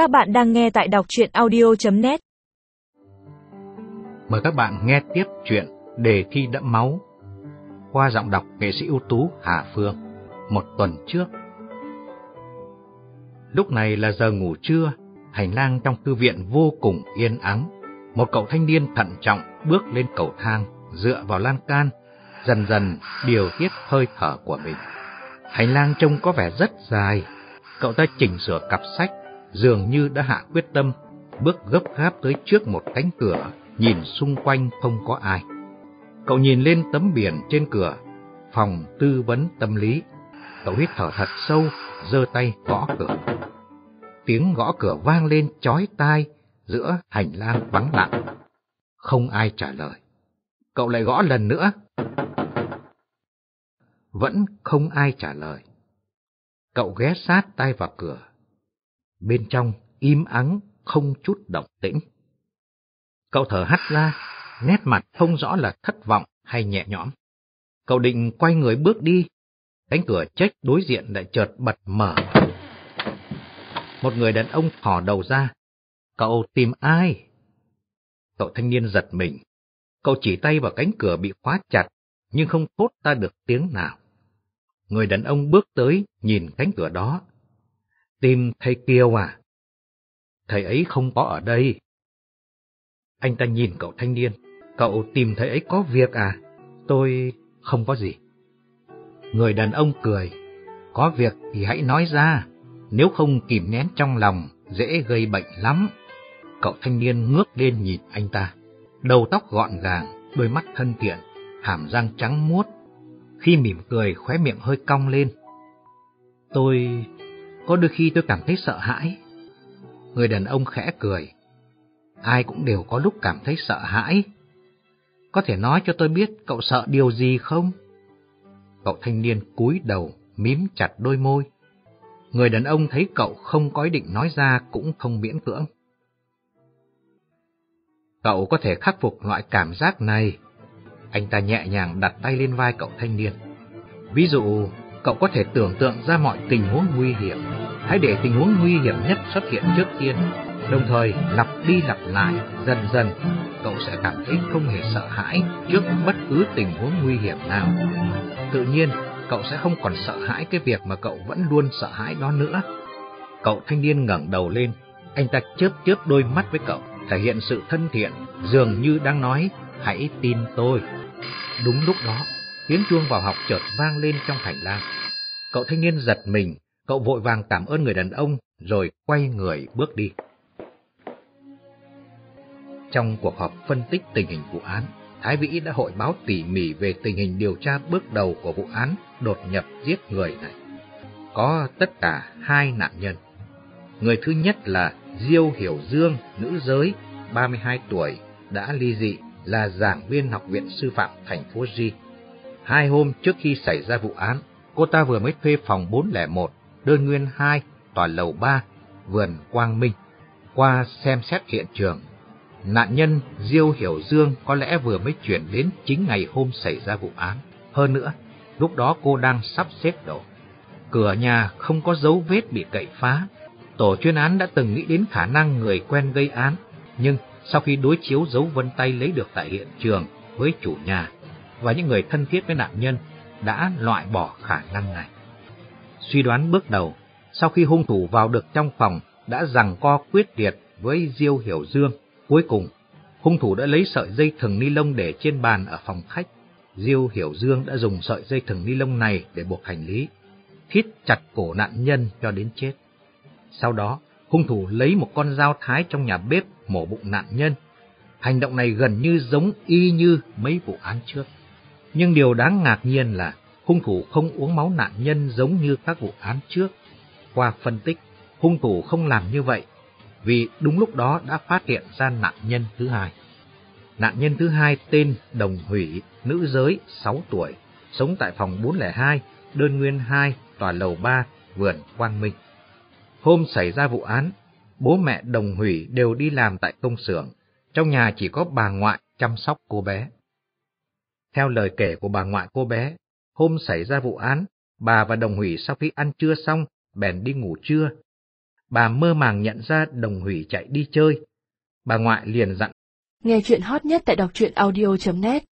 Các bạn đang nghe tại đọc chuyện audio.net Mời các bạn nghe tiếp chuyện Đề thi đẫm máu qua giọng đọc nghệ sĩ ưu tú Hà Phương một tuần trước. Lúc này là giờ ngủ trưa, hành lang trong thư viện vô cùng yên ắng. Một cậu thanh niên thận trọng bước lên cầu thang, dựa vào lan can, dần dần điều tiết hơi thở của mình. Hành lang trông có vẻ rất dài, cậu ta chỉnh sửa cặp sách, dường như đã hạ quyết tâm, bước gấp gáp tới trước một cánh cửa, nhìn xung quanh không có ai. Cậu nhìn lên tấm biển trên cửa, phòng tư vấn tâm lý. Cậu hít thở thật sâu, giơ tay gõ cửa. Tiếng gõ cửa vang lên chói tai giữa hành lang vắng lặng. Không ai trả lời. Cậu lại gõ lần nữa. Vẫn không ai trả lời. Cậu ghé sát tay vào cửa. Bên trong im ắng, không chút động tĩnh. Cậu thở hắt ra, nét mặt không rõ là thất vọng hay nhẹ nhõm. Cậu định quay người bước đi, cánh cửa trách đối diện lại chợt bật mở. Một người đàn ông thỏ đầu ra. Cậu tìm ai? Cậu thanh niên giật mình. Cậu chỉ tay vào cánh cửa bị khóa chặt, nhưng không thốt ra được tiếng nào. Người đàn ông bước tới, nhìn cánh cửa đó. Tìm thầy Kiều à? Thầy ấy không có ở đây. Anh ta nhìn cậu thanh niên. Cậu tìm thầy ấy có việc à? Tôi không có gì. Người đàn ông cười. Có việc thì hãy nói ra. Nếu không kìm nén trong lòng, dễ gây bệnh lắm. Cậu thanh niên ngước lên nhìn anh ta. Đầu tóc gọn gàng, đôi mắt thân thiện, hàm răng trắng muốt. Khi mỉm cười, khóe miệng hơi cong lên. Tôi có đôi khi tôi cảm thấy sợ hãi. Người đàn ông khẽ cười. Ai cũng đều có lúc cảm thấy sợ hãi. Có thể nói cho tôi biết cậu sợ điều gì không? Cậu thanh niên cúi đầu, mím chặt đôi môi. Người đàn ông thấy cậu không có ý định nói ra cũng không miễn cưỡng. Cậu có thể khắc phục loại cảm giác này. Anh ta nhẹ nhàng đặt tay lên vai cậu thanh niên. Ví dụ, cậu có thể tưởng tượng ra mọi tình huống nguy hiểm. Hãy để tình huống nguy hiểm nhất xuất hiện trước tiên, đồng thời lặp đi lặp lại, dần dần, cậu sẽ cảm thấy không hề sợ hãi trước bất cứ tình huống nguy hiểm nào. Tự nhiên, cậu sẽ không còn sợ hãi cái việc mà cậu vẫn luôn sợ hãi đó nữa. Cậu thanh niên ngẩng đầu lên, anh ta chớp chớp đôi mắt với cậu, thể hiện sự thân thiện, dường như đang nói, hãy tin tôi. Đúng lúc đó, tiếng chuông vào học chợt vang lên trong hành lang. Cậu thanh niên giật mình, cậu vội vàng cảm ơn người đàn ông, rồi quay người bước đi. Trong cuộc họp phân tích tình hình vụ án, Thái Vĩ đã hội báo tỉ mỉ về tình hình điều tra bước đầu của vụ án đột nhập giết người này. Có tất cả hai nạn nhân. Người thứ nhất là Diêu Hiểu Dương, nữ giới, 32 tuổi, đã ly dị, là giảng viên học viện sư phạm thành phố Di. Hai hôm trước khi xảy ra vụ án, cô ta vừa mới thuê phòng 401, đơn nguyên 2, tòa lầu 3, vườn Quang Minh. Qua xem xét hiện trường, nạn nhân Diêu Hiểu Dương có lẽ vừa mới chuyển đến chính ngày hôm xảy ra vụ án. Hơn nữa, lúc đó cô đang sắp xếp đồ. Cửa nhà không có dấu vết bị cậy phá. Tổ chuyên án đã từng nghĩ đến khả năng người quen gây án, nhưng sau khi đối chiếu dấu vân tay lấy được tại hiện trường với chủ nhà và những người thân thiết với nạn nhân đã loại bỏ khả năng này. Suy đoán bước đầu, sau khi hung thủ vào được trong phòng đã rằng co quyết liệt với Diêu Hiểu Dương, cuối cùng hung thủ đã lấy sợi dây thừng ni lông để trên bàn ở phòng khách. Diêu Hiểu Dương đã dùng sợi dây thừng ni lông này để buộc hành lý, thít chặt cổ nạn nhân cho đến chết. Sau đó, hung thủ lấy một con dao thái trong nhà bếp mổ bụng nạn nhân. Hành động này gần như giống y như mấy vụ án trước. Nhưng điều đáng ngạc nhiên là hung thủ không uống máu nạn nhân giống như các vụ án trước. Qua phân tích, hung thủ không làm như vậy vì đúng lúc đó đã phát hiện ra nạn nhân thứ hai. Nạn nhân thứ hai tên Đồng Hủy, nữ giới, 6 tuổi, sống tại phòng 402, đơn nguyên 2, tòa lầu 3, vườn Quang Minh. Hôm xảy ra vụ án, bố mẹ Đồng Hủy đều đi làm tại công xưởng, trong nhà chỉ có bà ngoại chăm sóc cô bé. Theo lời kể của bà ngoại cô bé, hôm xảy ra vụ án, bà và Đồng Hủy sau khi ăn trưa xong, bèn đi ngủ trưa. bà mơ màng nhận ra đồng hủy chạy đi chơi. Bà ngoại liền dặn. Nghe chuyện hot nhất tại đọc truyện audio.net